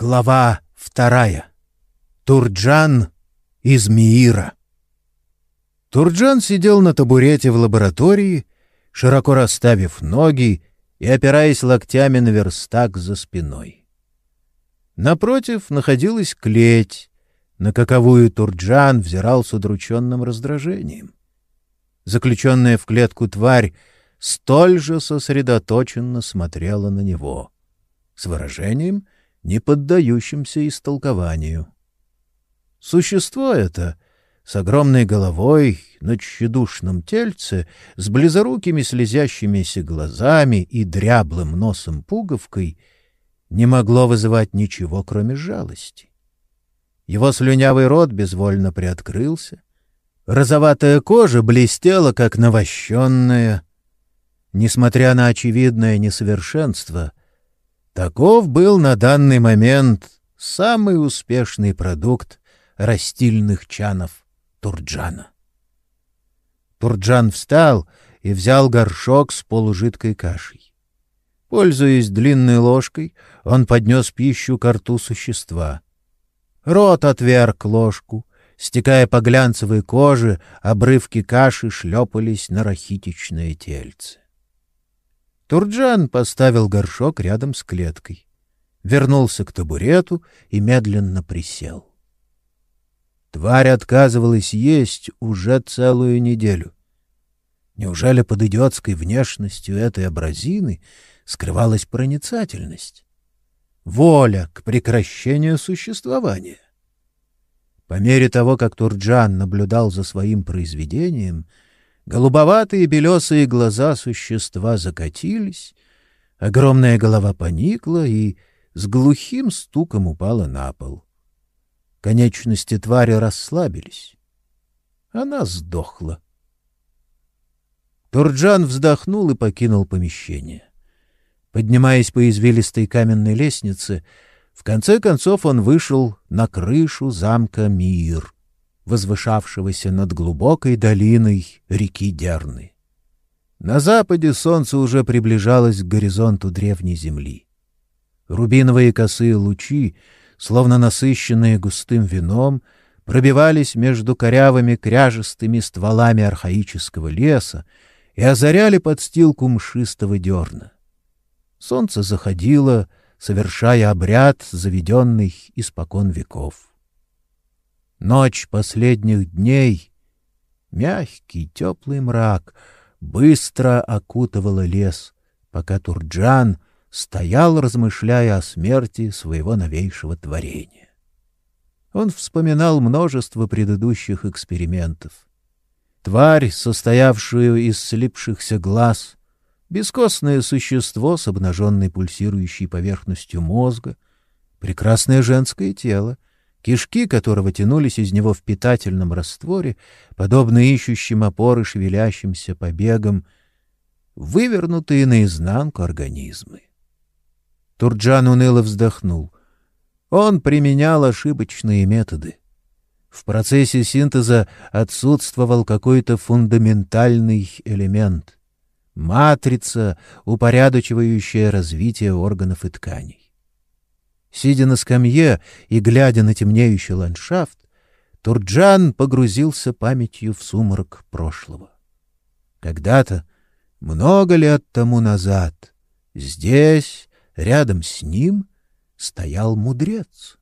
Глава вторая. Турджан из Миира. Турджан сидел на табурете в лаборатории, широко расставив ноги и опираясь локтями на верстак за спиной. Напротив находилась клеть, на каковую Турджан взирал с удрученным раздражением. Заключенная в клетку тварь столь же сосредоточенно смотрела на него, с выражением — не поддающимся истолкованию. Существо это с огромной головой на тщедушном тельце, с близорукими слезящимися глазами и дряблым носом-пуговкой не могло вызывать ничего, кроме жалости. Его слюнявый рот безвольно приоткрылся, розоватая кожа блестела, как навощенная. Несмотря на очевидное несовершенство, Таков был на данный момент самый успешный продукт растильных чанов Турджана. Турджан встал и взял горшок с полужидкой кашей. Пользуясь длинной ложкой, он поднес пищу к рту существа. Рот отверг ложку, стекая по глянцевой коже, обрывки каши шлепались на рахитичное тельце. Турджан поставил горшок рядом с клеткой, вернулся к табурету и медленно присел. Тварь отказывалась есть уже целую неделю. Неужели под идиотской внешностью этой абразины скрывалась проницательность? Воля к прекращению существования. По мере того, как Турджан наблюдал за своим произведением — Голубоватые белесые глаза существа закатились, огромная голова поникла и с глухим стуком упала на пол. Конечности твари расслабились. Она сдохла. Турджан вздохнул и покинул помещение. Поднимаясь по извилистой каменной лестнице, в конце концов он вышел на крышу замка Мир — возвышавшегося над глубокой долиной реки Дерны. На западе солнце уже приближалось к горизонту древней земли. Рубиновые косые лучи, словно насыщенные густым вином, пробивались между корявыми кряжестыми стволами архаического леса и озаряли подстилку мшистого дерна. Солнце заходило, совершая обряд, заведенный испокон веков. Ночь последних дней, мягкий теплый мрак, быстро окутывала лес, пока Турджан стоял, размышляя о смерти своего новейшего творения. Он вспоминал множество предыдущих экспериментов. Тварь, состоявшую из слипшихся глаз, бескостное существо с обнаженной пульсирующей поверхностью мозга, прекрасное женское тело — кишки которого тянулись из него в питательном растворе, подобно ищущим опоры шевелящимся побегам, вывернутые наизнанку организмы. Турджан уныло вздохнул. Он применял ошибочные методы. В процессе синтеза отсутствовал какой-то фундаментальный элемент — матрица, упорядочивающая развитие органов и тканей. Сидя на скамье и глядя на темнеющий ландшафт, Турджан погрузился памятью в сумрак прошлого. Когда-то, много лет тому назад, здесь, рядом с ним, стоял мудрец.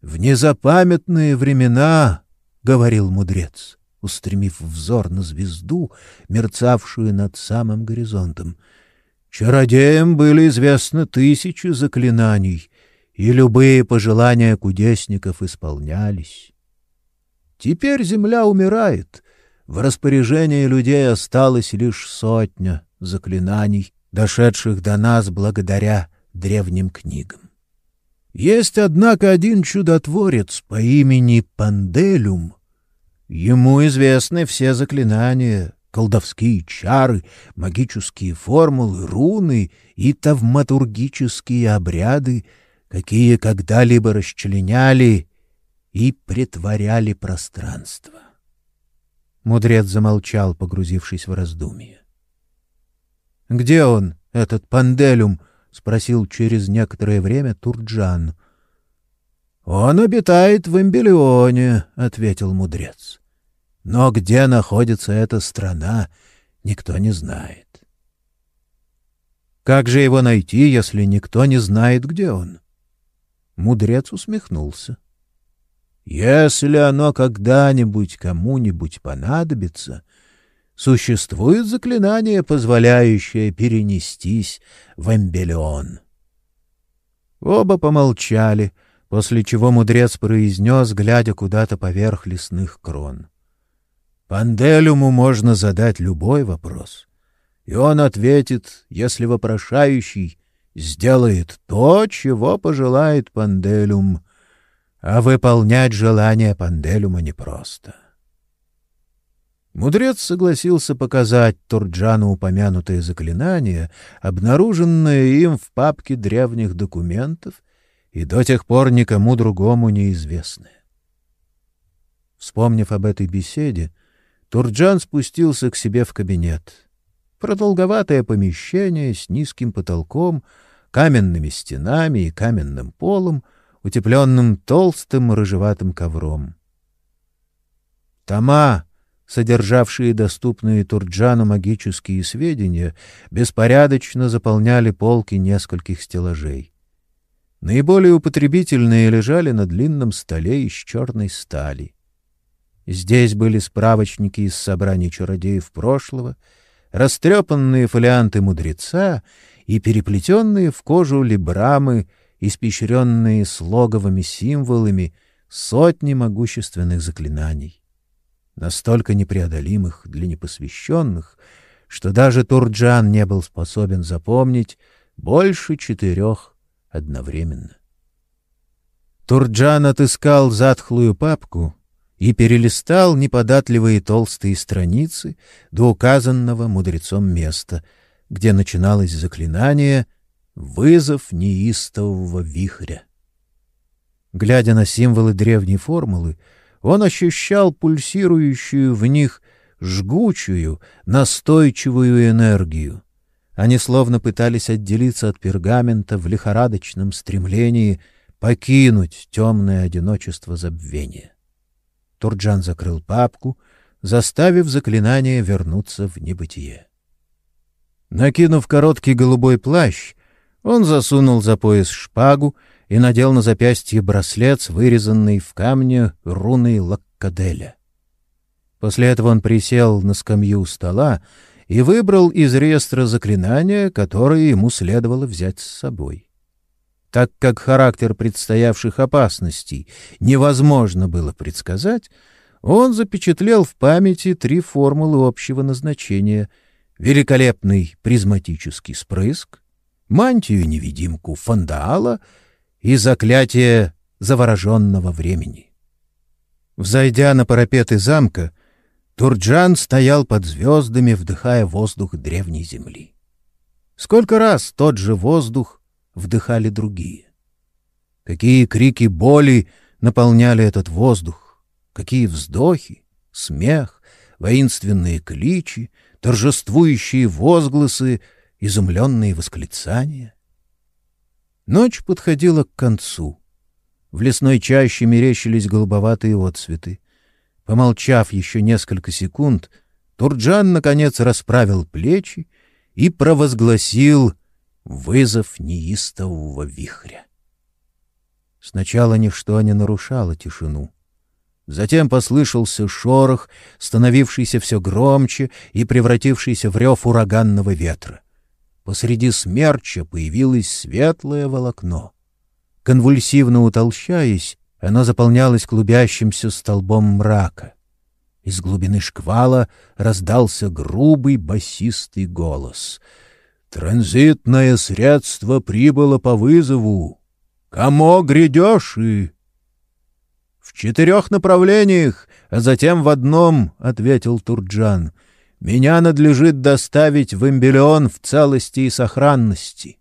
«В незапамятные времена, — говорил мудрец, устремив взор на звезду, мерцавшую над самым горизонтом, — Чародеям были известны тысячи заклинаний, и любые пожелания кудесников исполнялись. Теперь земля умирает, в распоряжении людей осталось лишь сотня заклинаний, дошедших до нас благодаря древним книгам. Есть, однако, один чудотворец по имени Панделюм. Ему известны все заклинания, колдовские чары, магические формулы, руны и тавматургические обряды, какие когда-либо расчленяли и притворяли пространство. Мудрец замолчал, погрузившись в раздумье. — Где он, этот панделюм? — спросил через некоторое время Турджан. Он обитает в Эмбелионе, ответил мудрец. Но где находится эта страна, никто не знает. Как же его найти, если никто не знает, где он? Мудрец усмехнулся. Если оно когда-нибудь кому-нибудь понадобится, существует заклинание, позволяющее перенестись в Эмбелион. Оба помолчали, после чего мудрец произнес, глядя куда-то поверх лесных крон. Панделюму можно задать любой вопрос, и он ответит, если вопрошающий сделает то, чего пожелает Панделюм, а выполнять желание Панделюма непросто. Мудрец согласился показать Турджану упомянутое заклинание, обнаруженное им в папке древних документов и до тех пор никому другому неизвестное. Вспомнив об этой беседе, Турджан спустился к себе в кабинет. Продолговатое помещение с низким потолком, каменными стенами и каменным полом — утепленным толстым рыжеватым ковром. Тома, содержавшие доступные Турджану магические сведения, беспорядочно заполняли полки нескольких стеллажей. Наиболее употребительные лежали на длинном столе из черной стали. Здесь были справочники из собраний чародеев прошлого, растрепанные фолианты мудреца и переплетенные в кожу либрамы испещренные слоговыми символами сотни могущественных заклинаний, настолько непреодолимых для непосвященных, что даже Турджан не был способен запомнить больше четырех одновременно. Турджан отыскал затхлую папку и перелистал неподатливые толстые страницы до указанного мудрецом места, где начиналось заклинание — Вызов неистового вихря. Глядя на символы древней формулы, он ощущал пульсирующую в них жгучую, настойчивую энергию. Они словно пытались отделиться от пергамента в лихорадочном стремлении покинуть темное одиночество забвения. Турджан закрыл папку, заставив заклинание вернуться в небытие. Накинув короткий голубой плащ, он засунул за пояс шпагу и надел на запястье браслет вырезанный в камне руной Лаккаделя. После этого он присел на скамью стола и выбрал из реестра заклинания, которое ему следовало взять с собой. Так как характер предстоявших опасностей невозможно было предсказать, он запечатлел в памяти три формулы общего назначения — великолепный призматический спрыск, мантию-невидимку Фандаала и заклятие завороженного времени. Взойдя на парапеты замка, Турджан стоял под звездами, вдыхая воздух древней земли. Сколько раз тот же воздух вдыхали другие? Какие крики боли наполняли этот воздух? Какие вздохи, смех, воинственные кличи, торжествующие возгласы — изумленные восклицания. Ночь подходила к концу. В лесной чаще мерещились голубоватые отцветы. Помолчав еще несколько секунд, Турджан, наконец, расправил плечи и провозгласил вызов неистового вихря. Сначала ничто не нарушало тишину. Затем послышался шорох, становившийся все громче и превратившийся в рев ураганного ветра. Посреди смерча появилось светлое волокно. Конвульсивно утолщаясь, оно заполнялось клубящимся столбом мрака. Из глубины шквала раздался грубый басистый голос. «Транзитное средство прибыло по вызову. Кому грядешь и...» «В четырех направлениях, а затем в одном», — ответил Турджан — меня надлежит доставить в Эмбелион в целости и сохранности.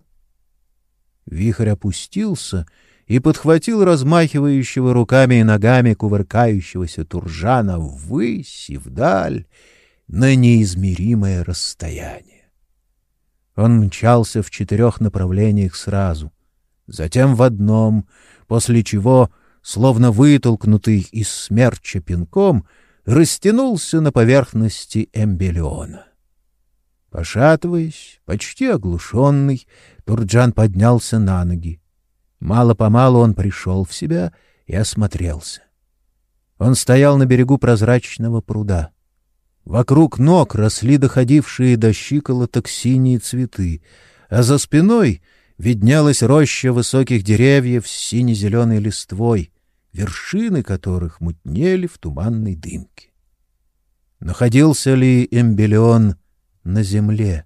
Вихрь опустился и подхватил размахивающего руками и ногами кувыркающегося Туржана ввысь и вдаль на неизмеримое расстояние. Он мчался в четырех направлениях сразу, затем в одном, после чего, словно вытолкнутый из смерча пинком, растянулся на поверхности эмбелиона. Пошатываясь, почти оглушенный, Турджан поднялся на ноги. Мало-помалу он пришел в себя и осмотрелся. Он стоял на берегу прозрачного пруда. Вокруг ног росли доходившие до щиколоток синие цветы, а за спиной виднелась роща высоких деревьев с сине-зеленой листвой, вершины которых мутнели в туманной дымке. Находился ли эмбелион на земле?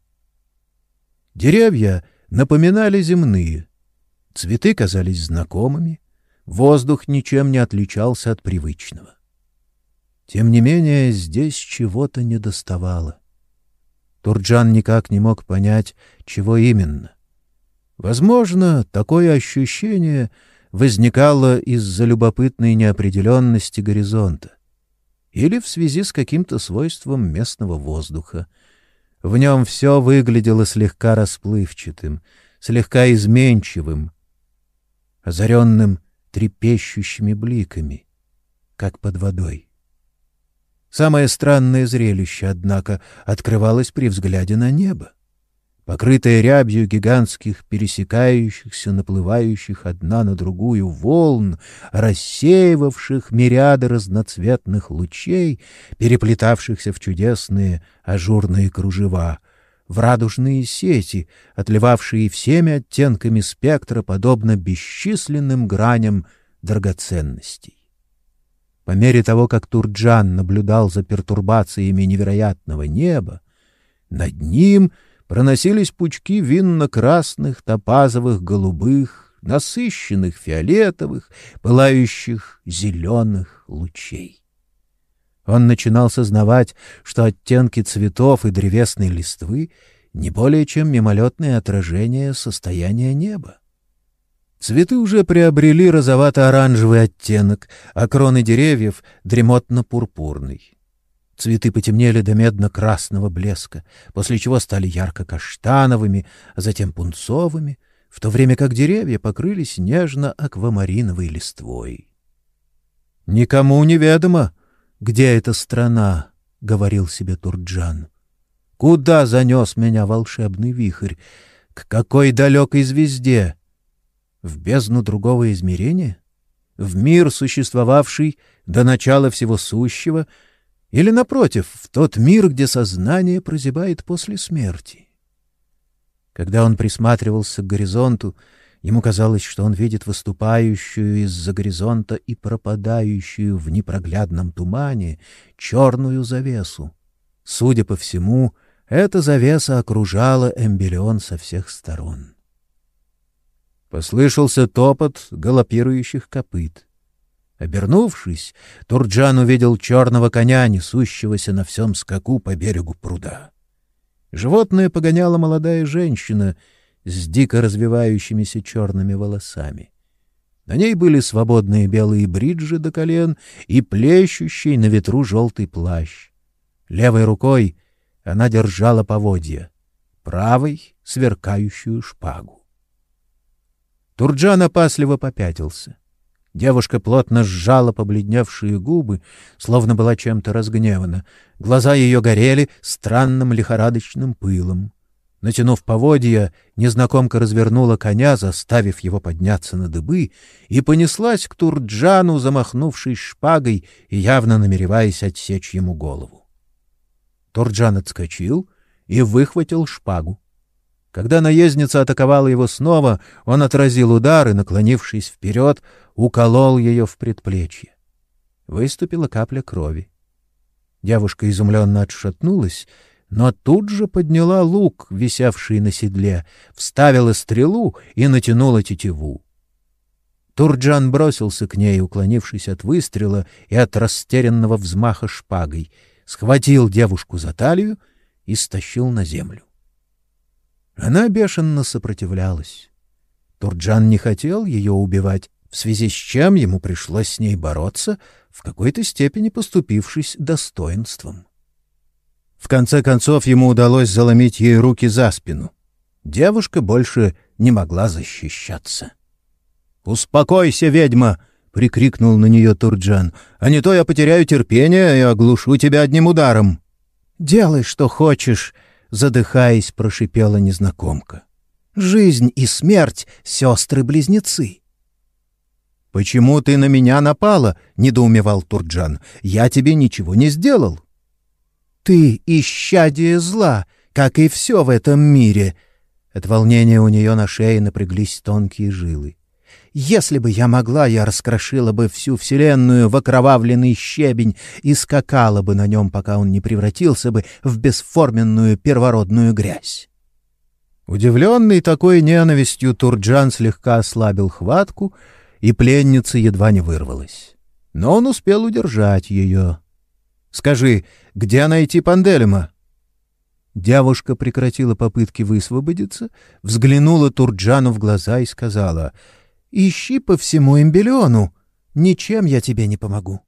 Деревья напоминали земные. Цветы казались знакомыми, воздух ничем не отличался от привычного. Тем не менее, здесь чего-то недоставало. Турджан никак не мог понять, чего именно. Возможно, такое ощущение возникало из-за любопытной неопределенности горизонта или в связи с каким-то свойством местного воздуха. В нем все выглядело слегка расплывчатым, слегка изменчивым, озаренным трепещущими бликами, как под водой. Самое странное зрелище, однако, открывалось при взгляде на небо. Покрытое рябью гигантских, пересекающихся, наплывающих одна на другую волн, рассеивавших мириады разноцветных лучей, переплетавшихся в чудесные ажурные кружева, в радужные сети, отливавшие всеми оттенками спектра, подобно бесчисленным граням драгоценностей. По мере того, как Турджан наблюдал за пертурбациями невероятного неба, над ним проносились пучки винно-красных, топазовых, голубых, насыщенных фиолетовых, пылающих зеленых лучей. Он начинал сознавать, что оттенки цветов и древесной листвы не более чем мимолетное отражение состояния неба. Цветы уже приобрели розовато-оранжевый оттенок, а кроны деревьев — дремотно-пурпурный. Цветы потемнели до медно-красного блеска, после чего стали ярко-каштановыми, а затем пунцовыми, в то время как деревья покрылись нежно-аквамариновой листвой. «Никому не ведомо, где эта страна», — говорил себе Турджан. «Куда занес меня волшебный вихрь? К какой далекой звезде?» В бездну другого измерения? В мир, существовавший до начала всего сущего? Или, напротив, в тот мир, где сознание прозябает после смерти? Когда он присматривался к горизонту, ему казалось, что он видит выступающую из-за горизонта и пропадающую в непроглядном тумане черную завесу. Судя по всему, эта завеса окружала эмбелион со всех сторон. Послышался топот галопирующих копыт. Обернувшись, Турджан увидел черного коня, несущегося на всем скаку по берегу пруда. Животное погоняла молодая женщина с дико развивающимися черными волосами. На ней были свободные белые бриджи до колен и плещущий на ветру желтый плащ. Левой рукой она держала поводья, правой — сверкающую шпагу. Турджан опасливо попятился. Девушка плотно сжала побледневшие губы, словно была чем-то разгневана. Глаза ее горели странным лихорадочным пылом. Натянув поводья, незнакомка развернула коня, заставив его подняться на дыбы, и понеслась к Турджану, замахнувшись шпагой и явно намереваясь отсечь ему голову. Турджан отскочил и выхватил шпагу. Когда наездница атаковала его снова, он отразил удар и, наклонившись вперед, уколол ее в предплечье. Выступила капля крови. Девушка изумленно отшатнулась, но тут же подняла лук, висевший на седле, вставила стрелу и натянула тетиву. Турджан бросился к ней, уклонившись от выстрела и от растерянного взмаха шпагой, схватил девушку за талию и стащил на землю. Она бешено сопротивлялась. Турджан не хотел ее убивать, в связи с чем ему пришлось с ней бороться, в какой-то степени поступившись достоинством. В конце концов ему удалось заломить ей руки за спину. Девушка больше не могла защищаться. «Успокойся, ведьма!» — прикрикнул на нее Турджан. «А не то я потеряю терпение и оглушу тебя одним ударом». «Делай, что хочешь», — задыхаясь, прошипела незнакомка. «Жизнь и смерть — сестры-близнецы». «Почему ты на меня напала?» — недоумевал Турджан. «Я тебе ничего не сделал». «Ты — исчадие зла, как и все в этом мире». От волнения у нее на шее напряглись тонкие жилы. Если бы я могла, я раскрошила бы всю Вселенную в окровавленный щебень и скакала бы на нем, пока он не превратился бы в бесформенную первородную грязь. Удивленный такой ненавистью, Турджан слегка ослабил хватку, и пленница едва не вырвалась. Но он успел удержать ее. «Скажи, где найти Панделема?» Девушка прекратила попытки высвободиться, взглянула Турджану в глаза и сказала — Ищи по всему имбелиону. Ничем я тебе не помогу.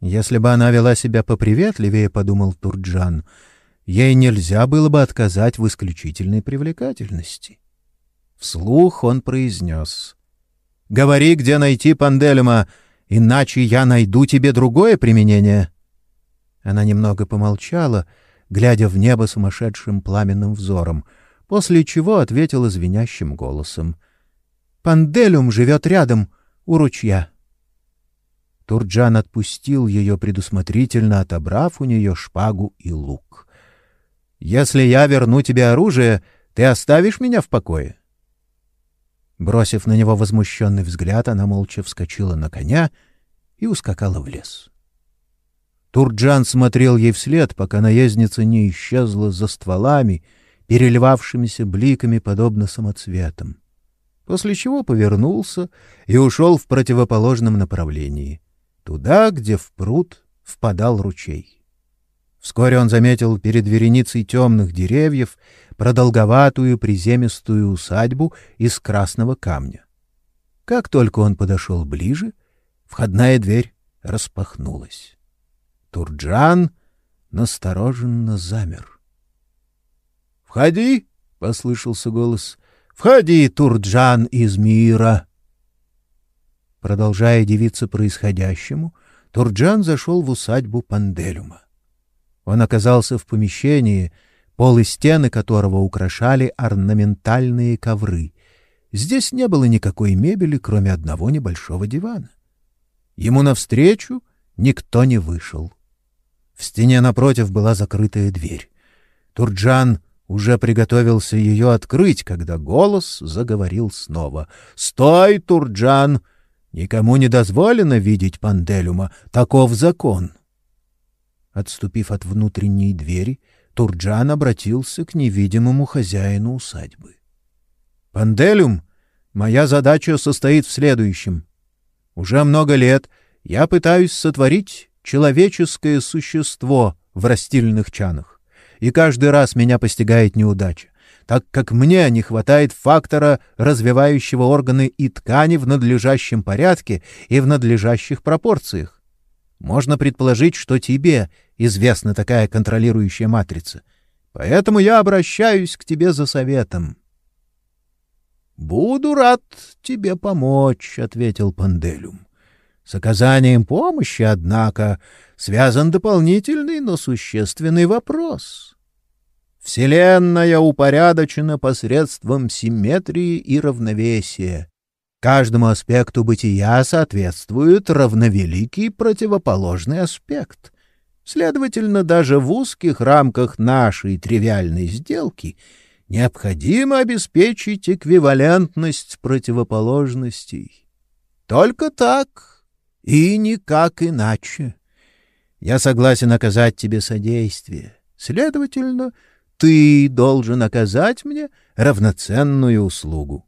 Если бы она вела себя поприветливее, — подумал Турджан, — ей нельзя было бы отказать в исключительной привлекательности. Вслух он произнес. — Говори, где найти Панделема, иначе я найду тебе другое применение. Она немного помолчала, глядя в небо сумасшедшим пламенным взором, после чего ответила звенящим голосом — Панделюм живет рядом, у ручья. Турджан отпустил ее, предусмотрительно отобрав у нее шпагу и лук. — Если я верну тебе оружие, ты оставишь меня в покое? Бросив на него возмущенный взгляд, она молча вскочила на коня и ускакала в лес. Турджан смотрел ей вслед, пока наездница не исчезла за стволами, переливавшимися бликами, подобно самоцветам после чего повернулся и ушел в противоположном направлении, туда, где в пруд впадал ручей. Вскоре он заметил перед вереницей темных деревьев продолговатую приземистую усадьбу из красного камня. Как только он подошел ближе, входная дверь распахнулась. Турджан настороженно замер. «Входи!» — послышался голос. Входи, Турджан из мира!» Продолжая дивиться происходящему, Турджан зашел в усадьбу Панделюма. Он оказался в помещении, пол и стены которого украшали орнаментальные ковры. Здесь не было никакой мебели, кроме одного небольшого дивана. Ему навстречу никто не вышел. В стене напротив была закрытая дверь. Турджан уже приготовился ее открыть, когда голос заговорил снова. «Стой, Турджан! Никому не дозволено видеть Панделюма. Таков закон!» Отступив от внутренней двери, Турджан обратился к невидимому хозяину усадьбы. «Панделюм, моя задача состоит в следующем. Уже много лет я пытаюсь сотворить человеческое существо в растильных чанах и каждый раз меня постигает неудача, так как мне не хватает фактора, развивающего органы и ткани в надлежащем порядке и в надлежащих пропорциях. Можно предположить, что тебе известна такая контролирующая матрица, поэтому я обращаюсь к тебе за советом. «Буду рад тебе помочь», — ответил Панделюм. «С оказанием помощи, однако, связан дополнительный, но существенный вопрос. Вселенная упорядочена посредством симметрии и равновесия. Каждому аспекту бытия соответствует равновеликий противоположный аспект. Следовательно, даже в узких рамках нашей тривиальной сделки необходимо обеспечить эквивалентность противоположностей. Только так и никак иначе. Я согласен оказать тебе содействие. Следовательно, ты должен оказать мне равноценную услугу.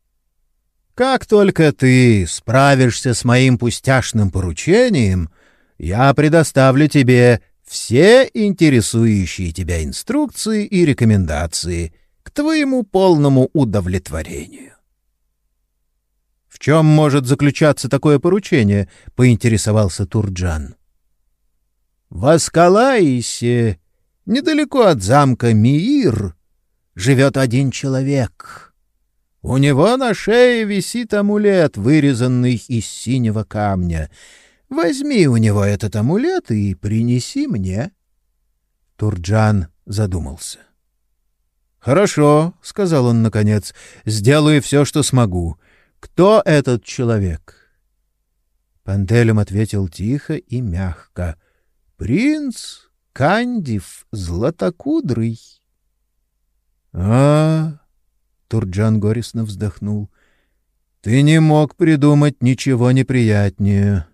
Как только ты справишься с моим пустяшным поручением, я предоставлю тебе все интересующие тебя инструкции и рекомендации к твоему полному удовлетворению. В чем может заключаться такое поручение? поинтересовался Турджан. В недалеко от замка Миир, живет один человек. У него на шее висит амулет, вырезанный из синего камня. Возьми у него этот амулет и принеси мне. Турджан задумался. «Хорошо», — сказал он наконец, — «сделаю все, что смогу. Кто этот человек?» Пантелем ответил тихо и мягко. «Принц Кандив Златокудрый». «А, Турджан горестно вздохнул. «Ты не мог придумать ничего неприятнее.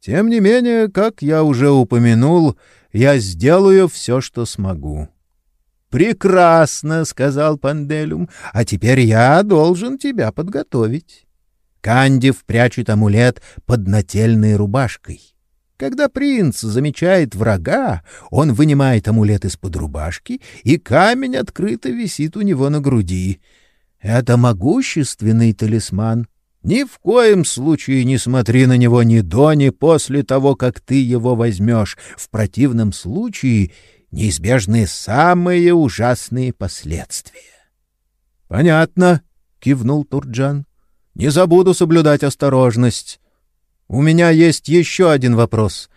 Тем не менее, как я уже упомянул, я сделаю все, что смогу». «Прекрасно!» — сказал Панделюм. «А теперь я должен тебя подготовить». Кандив прячет амулет под нательной рубашкой. Когда принц замечает врага, он вынимает амулет из-под рубашки, и камень открыто висит у него на груди. Это могущественный талисман. Ни в коем случае не смотри на него ни до, ни после того, как ты его возьмешь. В противном случае неизбежны самые ужасные последствия. — Понятно, — кивнул Турджан. — Не забуду соблюдать осторожность. У меня есть еще один вопрос.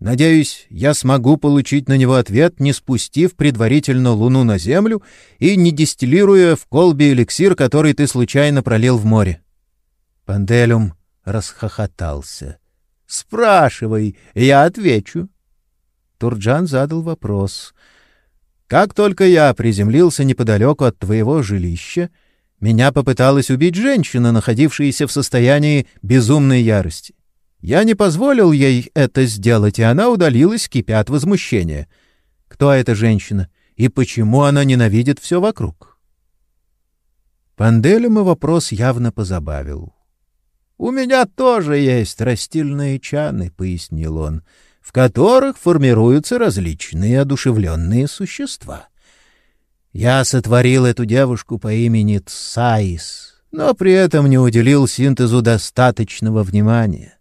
Надеюсь, я смогу получить на него ответ, не спустив предварительно луну на землю и не дистиллируя в колбе эликсир, который ты случайно пролил в море. Панделюм расхохотался. «Спрашивай, я отвечу». Турджан задал вопрос. «Как только я приземлился неподалеку от твоего жилища, меня попыталась убить женщина, находившаяся в состоянии безумной ярости. Я не позволил ей это сделать, и она удалилась, кипя от возмущения. Кто эта женщина и почему она ненавидит все вокруг? Панделема вопрос явно позабавил. «У меня тоже есть растильные чаны», — пояснил он, — «в которых формируются различные одушевленные существа. Я сотворил эту девушку по имени Цаис, но при этом не уделил синтезу достаточного внимания.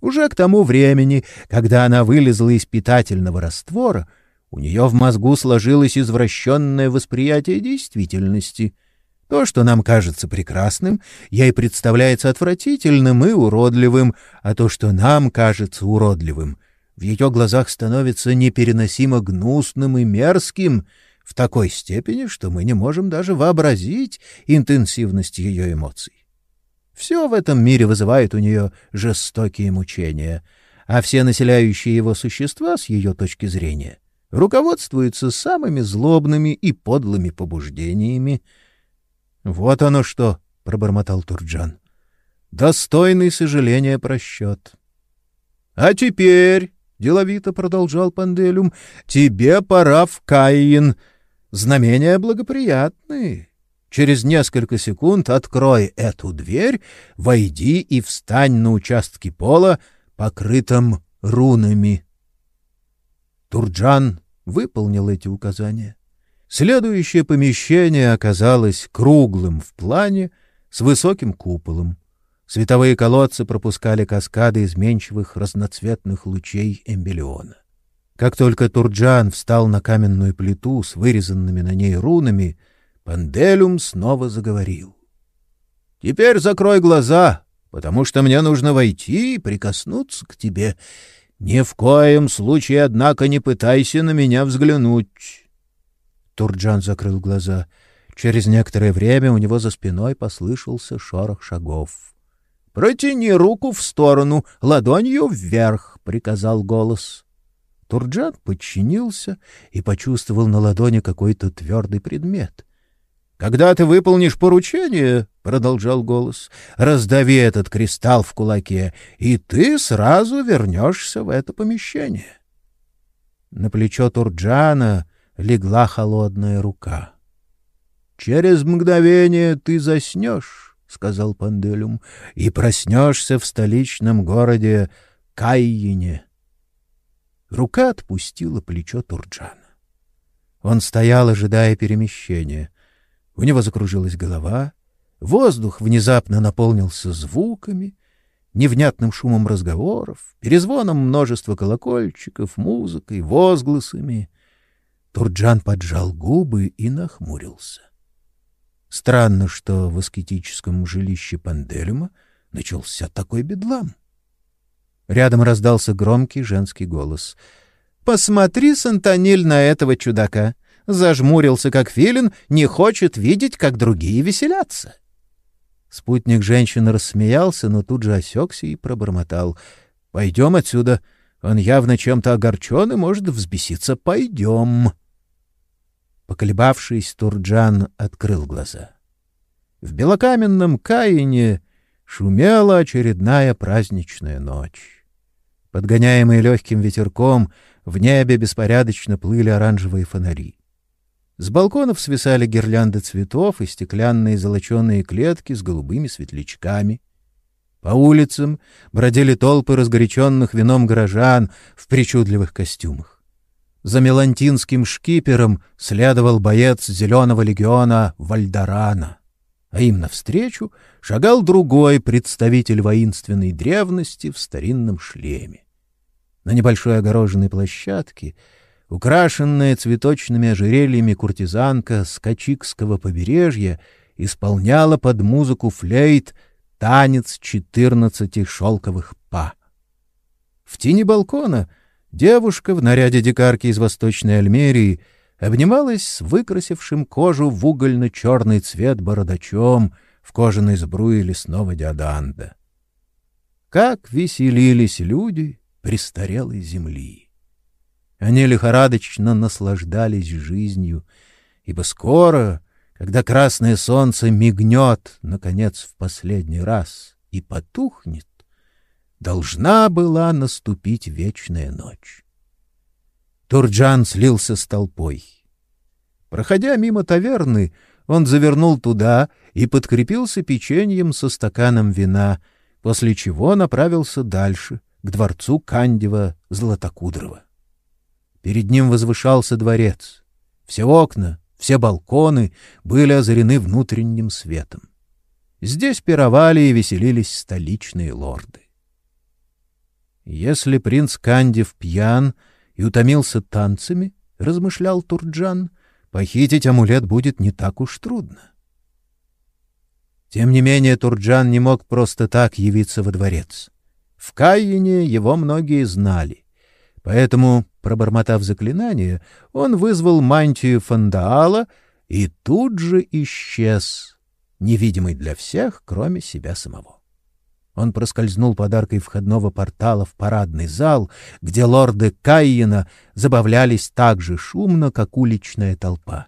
Уже к тому времени, когда она вылезла из питательного раствора, у нее в мозгу сложилось извращенное восприятие действительности. То, что нам кажется прекрасным, ей представляется отвратительным и уродливым, а то, что нам кажется уродливым, в ее глазах становится непереносимо гнусным и мерзким в такой степени, что мы не можем даже вообразить интенсивность ее эмоций. Все в этом мире вызывает у нее жестокие мучения, а все населяющие его существа, с ее точки зрения, руководствуются самыми злобными и подлыми побуждениями. — Вот оно что! — пробормотал Турджан. — Достойный сожаления просчет. — А теперь, — деловито продолжал Панделюм, — тебе пора в Каин. Знамения благоприятные. Через несколько секунд открой эту дверь, войди и встань на участке пола, покрытом рунами. Турджан выполнил эти указания. Следующее помещение оказалось круглым в плане, с высоким куполом. Световые колодцы пропускали каскады изменчивых разноцветных лучей эмбелиона. Как только Турджан встал на каменную плиту с вырезанными на ней рунами — Панделюм снова заговорил. — Теперь закрой глаза, потому что мне нужно войти и прикоснуться к тебе. Ни в коем случае, однако, не пытайся на меня взглянуть. Турджан закрыл глаза. Через некоторое время у него за спиной послышался шорох шагов. — Протяни руку в сторону, ладонью вверх, — приказал голос. Турджан подчинился и почувствовал на ладони какой-то твердый предмет. Когда ты выполнишь поручение, — продолжал голос, — раздави этот кристалл в кулаке, и ты сразу вернешься в это помещение. На плечо Турджана легла холодная рука. — Через мгновение ты заснешь, — сказал Панделюм, — и проснешься в столичном городе Кайине. Рука отпустила плечо Турджана. Он стоял, ожидая перемещения — у него закружилась голова, воздух внезапно наполнился звуками, невнятным шумом разговоров, перезвоном множества колокольчиков, музыкой, возгласами. Турджан поджал губы и нахмурился. Странно, что в аскетическом жилище Панделюма начался такой бедлам. Рядом раздался громкий женский голос. «Посмотри, Сантаниль, на этого чудака! Зажмурился, как филин, не хочет видеть, как другие веселятся!» Спутник женщины рассмеялся, но тут же осекся и пробормотал. «Пойдем отсюда. Он явно чем-то огорчен и может взбеситься. Пойдем!» Поколебавшись, Турджан открыл глаза. В белокаменном Каине шумела очередная праздничная ночь. Подгоняемые легким ветерком, в небе беспорядочно плыли оранжевые фонари. С балконов свисали гирлянды цветов и стеклянные золоченые клетки с голубыми светлячками. По улицам бродили толпы разгоряченных вином горожан в причудливых костюмах. За мелантинским шкипером следовал боец зеленого легиона Вальдарана, а им навстречу шагал другой представитель воинственной древности в старинном шлеме. На небольшой огороженной площадке, украшенная цветочными ожерельями куртизанка с Качикского побережья, исполняла под музыку флейт танец четырнадцати шелковых па. В тени балкона — Девушка в наряде дикарки из Восточной Альмерии обнималась с выкрасившим кожу в угольно-черный цвет бородачом в кожаной сбруе лесного диаданда. Как веселились люди престарелой земли! Они лихорадочно наслаждались жизнью, ибо скоро, когда красное солнце мигнет, наконец, в последний раз и потухнет, должна была наступить вечная ночь. Турджан слился с толпой. Проходя мимо таверны, он завернул туда и подкрепился печеньем со стаканом вина, после чего направился дальше, к дворцу Кандева Златокудрова. Перед ним возвышался дворец. Все окна, все балконы были озарены внутренним светом. Здесь пировали и веселились столичные лорды. Если принц Кандив пьян и утомился танцами, — размышлял Турджан, — похитить амулет будет не так уж трудно. Тем не менее Турджан не мог просто так явиться во дворец. В Каине его многие знали. Поэтому, пробормотав заклинание, он вызвал мантию Фандаала и тут же исчез, невидимый для всех, кроме себя самого. Он проскользнул подаркой входного портала в парадный зал, где лорды Кайена забавлялись так же шумно, как уличная толпа.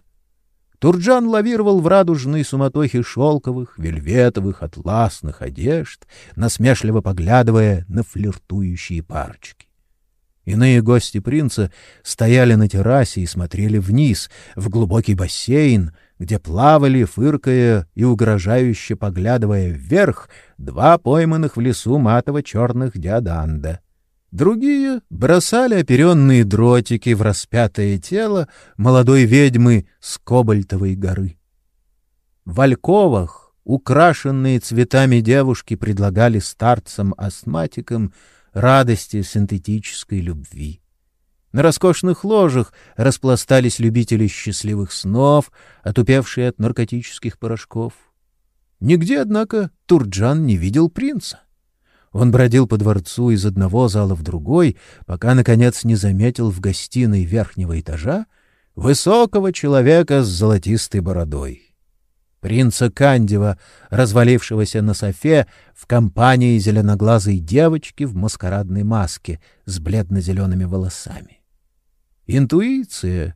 Турджан лавировал в радужной суматохе шелковых, вельветовых, атласных одежд, насмешливо поглядывая на флиртующие парочки. Иные гости принца стояли на террасе и смотрели вниз, в глубокий бассейн, где плавали, фыркая и угрожающе поглядывая вверх, два пойманных в лесу матово-черных диаданда. Другие бросали оперенные дротики в распятое тело молодой ведьмы с Кобальтовой горы. В альковах украшенные цветами девушки предлагали старцам-астматикам радости синтетической любви. На роскошных ложах распластались любители счастливых снов, отупевшие от наркотических порошков. Нигде, однако, Турджан не видел принца. Он бродил по дворцу из одного зала в другой, пока, наконец, не заметил в гостиной верхнего этажа высокого человека с золотистой бородой. Принца Кандева, развалившегося на софе в компании зеленоглазой девочки в маскарадной маске с бледно-зелеными волосами. Интуиция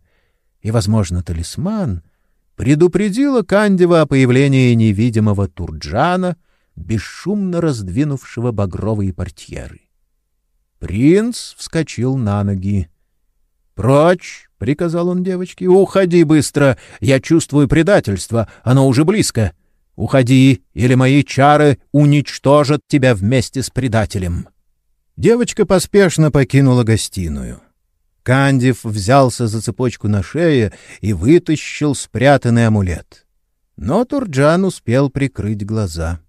и, возможно, талисман предупредила Кандева о появлении невидимого Турджана, бесшумно раздвинувшего багровые портьеры. Принц вскочил на ноги. «Прочь!» — приказал он девочке. «Уходи быстро! Я чувствую предательство, оно уже близко. Уходи, или мои чары уничтожат тебя вместе с предателем». Девочка поспешно покинула гостиную. Кандив взялся за цепочку на шее и вытащил спрятанный амулет. Но Турджан успел прикрыть глаза.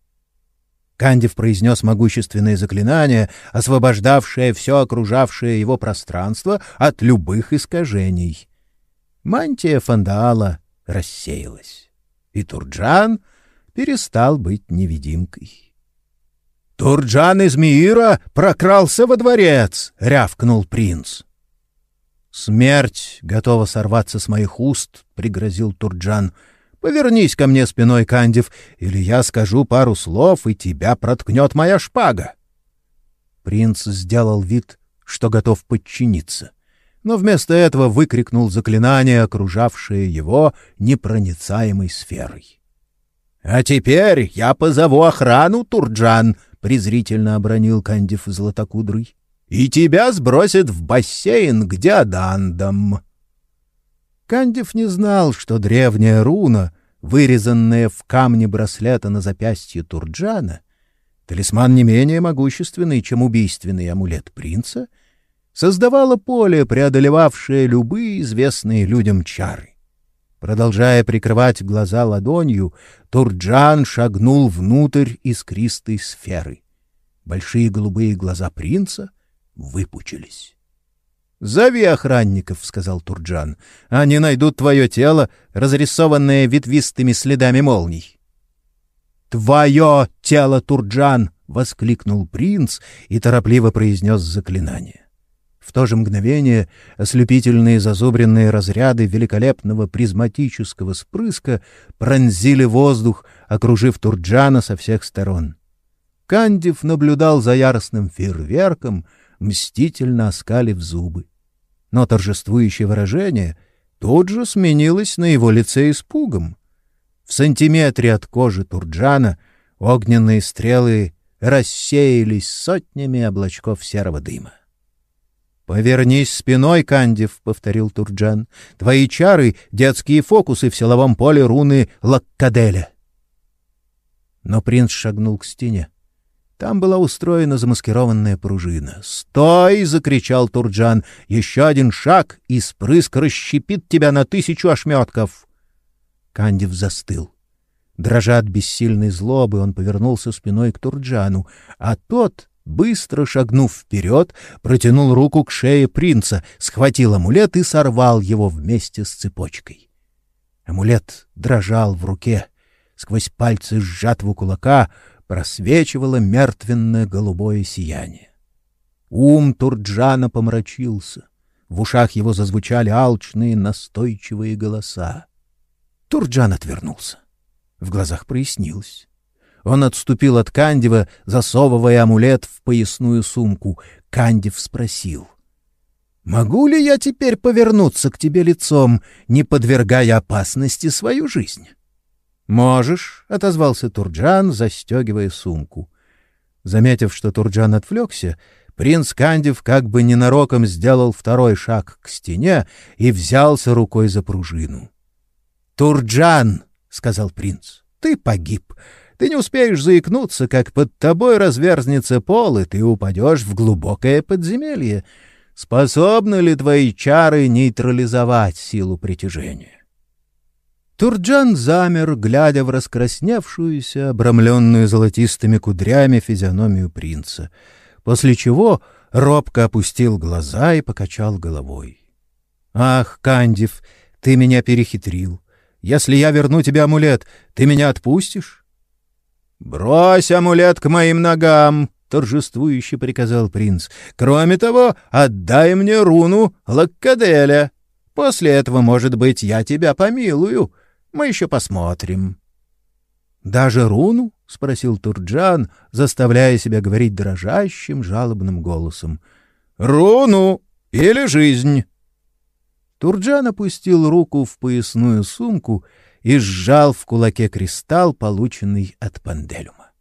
Кандив произнес могущественное заклинание, освобождавшее все окружавшее его пространство от любых искажений. мантия Фандаала рассеялась, и Турджан перестал быть невидимкой. «Турджан из Миира прокрался во дворец!» — рявкнул принц. «Смерть готова сорваться с моих уст», — пригрозил Турджан. «Повернись ко мне спиной, Кандив, или я скажу пару слов, и тебя проткнет моя шпага». Принц сделал вид, что готов подчиниться, но вместо этого выкрикнул заклинание, окружавшее его непроницаемой сферой. «А теперь я позову охрану, Турджан!» — презрительно обронил Кандив Златокудрый и тебя сбросят в бассейн к диадандам. Кандив не знал, что древняя руна, вырезанная в камне браслета на запястье Турджана, талисман не менее могущественный, чем убийственный амулет принца, создавала поле, преодолевавшее любые известные людям чары. Продолжая прикрывать глаза ладонью, Турджан шагнул внутрь искристой сферы. Большие голубые глаза принца — выпучились. «Зови охранников», — сказал Турджан. «Они найдут твое тело, разрисованное ветвистыми следами молний». «Твое тело, Турджан!» — воскликнул принц и торопливо произнес заклинание. В то же мгновение ослепительные зазубренные разряды великолепного призматического спрыска пронзили воздух, окружив Турджана со всех сторон. Кандив наблюдал за яростным фейерверком — мстительно оскалив зубы. Но торжествующее выражение тут же сменилось на его лице испугом. В сантиметре от кожи Турджана огненные стрелы рассеялись сотнями облачков серого дыма. «Повернись спиной, Кандив», — повторил Турджан. «Твои чары — детские фокусы в силовом поле руны Лаккаделя». Но принц шагнул к стене. Там была устроена замаскированная пружина. «Стой!» — закричал Турджан. «Еще один шаг, и спрыск расщепит тебя на тысячу ошметков!» Кандив застыл. Дрожа от бессильной злобы, он повернулся спиной к Турджану, а тот, быстро шагнув вперед, протянул руку к шее принца, схватил амулет и сорвал его вместе с цепочкой. Амулет дрожал в руке. Сквозь пальцы сжатого кулака просвечивало мертвенное голубое сияние. Ум Турджана помрачился. В ушах его зазвучали алчные, настойчивые голоса. Турджан отвернулся. В глазах прояснилось. Он отступил от Кандива, засовывая амулет в поясную сумку. Кандив спросил. «Могу ли я теперь повернуться к тебе лицом, не подвергая опасности свою жизнь?» «Можешь», — отозвался Турджан, застегивая сумку. Заметив, что Турджан отвлекся, принц Кандив как бы ненароком сделал второй шаг к стене и взялся рукой за пружину. «Турджан», — сказал принц, — «ты погиб. Ты не успеешь заикнуться, как под тобой разверзнется пол, и ты упадешь в глубокое подземелье. Способны ли твои чары нейтрализовать силу притяжения?» Турджан замер, глядя в раскрасневшуюся, обрамленную золотистыми кудрями физиономию принца, после чего робко опустил глаза и покачал головой. «Ах, Кандив, ты меня перехитрил. Если я верну тебе амулет, ты меня отпустишь?» «Брось амулет к моим ногам!» — торжествующе приказал принц. «Кроме того, отдай мне руну Лаккаделя. После этого, может быть, я тебя помилую». Мы еще посмотрим. — Даже руну? — спросил Турджан, заставляя себя говорить дрожащим, жалобным голосом. — Руну или жизнь? Турджан опустил руку в поясную сумку и сжал в кулаке кристалл, полученный от Панделюма.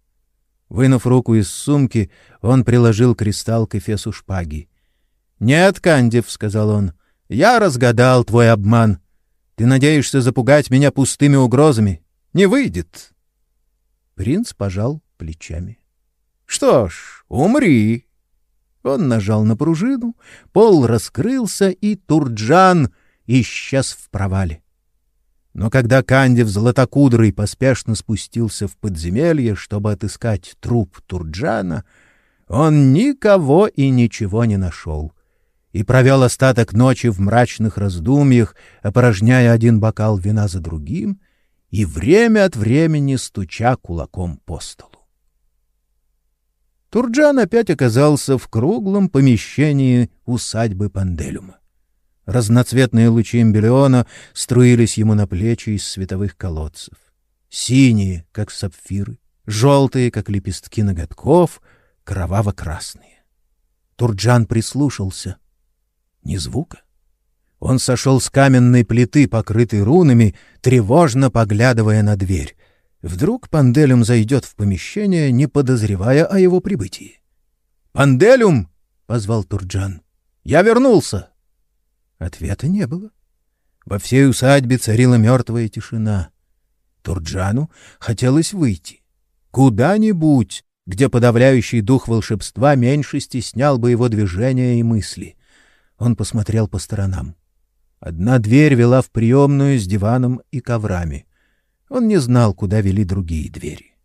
Вынув руку из сумки, он приложил кристалл к эфесу шпаги. — Нет, Кандив, — сказал он, — я разгадал твой обман. Ты надеешься запугать меня пустыми угрозами? Не выйдет. Принц пожал плечами. Что ж, умри. Он нажал на пружину, пол раскрылся, и Турджан исчез в провале. Но когда Кандив Златокудрый поспешно спустился в подземелье, чтобы отыскать труп Турджана, он никого и ничего не нашел и провел остаток ночи в мрачных раздумьях, опорожняя один бокал вина за другим и время от времени стуча кулаком по столу. Турджан опять оказался в круглом помещении усадьбы Панделюма. Разноцветные лучи эмбелиона струились ему на плечи из световых колодцев. Синие, как сапфиры, желтые, как лепестки ноготков, кроваво-красные. Турджан прислушался. Ни звука. Он сошел с каменной плиты, покрытой рунами, тревожно поглядывая на дверь. Вдруг Панделюм зайдет в помещение, не подозревая о его прибытии. «Панделюм!» — позвал Турджан. «Я вернулся!» Ответа не было. Во всей усадьбе царила мертвая тишина. Турджану хотелось выйти. Куда-нибудь, где подавляющий дух волшебства меньше стеснял бы его движения и мысли. Он посмотрел по сторонам. Одна дверь вела в приемную с диваном и коврами. Он не знал, куда вели другие двери.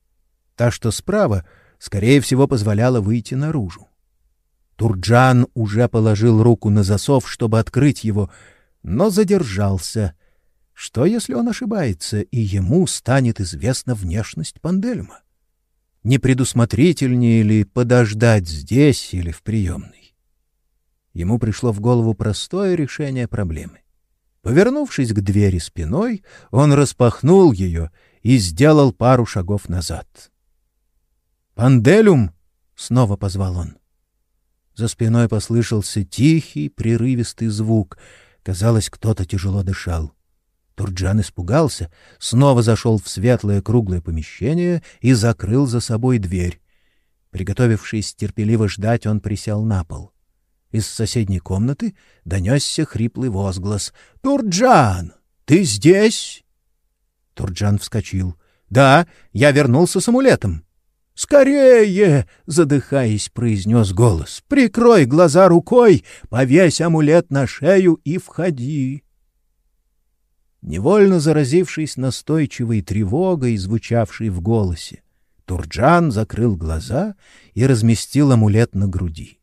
Та, что справа, скорее всего, позволяла выйти наружу. Турджан уже положил руку на засов, чтобы открыть его, но задержался. Что, если он ошибается, и ему станет известна внешность Пандельма? Не предусмотрительнее ли подождать здесь или в приемной? Ему пришло в голову простое решение проблемы. Повернувшись к двери спиной, он распахнул ее и сделал пару шагов назад. «Панделюм!» — снова позвал он. За спиной послышался тихий, прерывистый звук. Казалось, кто-то тяжело дышал. Турджан испугался, снова зашел в светлое круглое помещение и закрыл за собой дверь. Приготовившись терпеливо ждать, он присел на пол. Из соседней комнаты донесся хриплый возглас. «Турджан, ты здесь?» Турджан вскочил. «Да, я вернулся с амулетом». «Скорее!» — задыхаясь, произнес голос. «Прикрой глаза рукой, повесь амулет на шею и входи». Невольно заразившись настойчивой тревогой, звучавшей в голосе, Турджан закрыл глаза и разместил амулет на груди.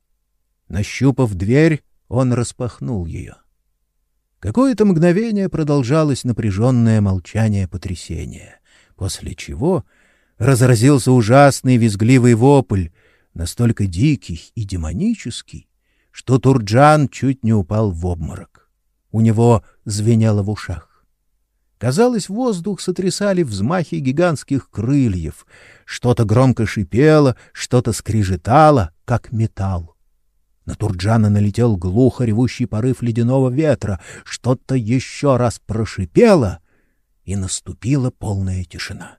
Нащупав дверь, он распахнул ее. Какое-то мгновение продолжалось напряженное молчание потрясения, после чего разразился ужасный визгливый вопль, настолько дикий и демонический, что Турджан чуть не упал в обморок. У него звенело в ушах. Казалось, воздух сотрясали взмахи гигантских крыльев. Что-то громко шипело, что-то скрежетало, как металл. На Турджана налетел глухо ревущий порыв ледяного ветра, что-то еще раз прошипело, и наступила полная тишина.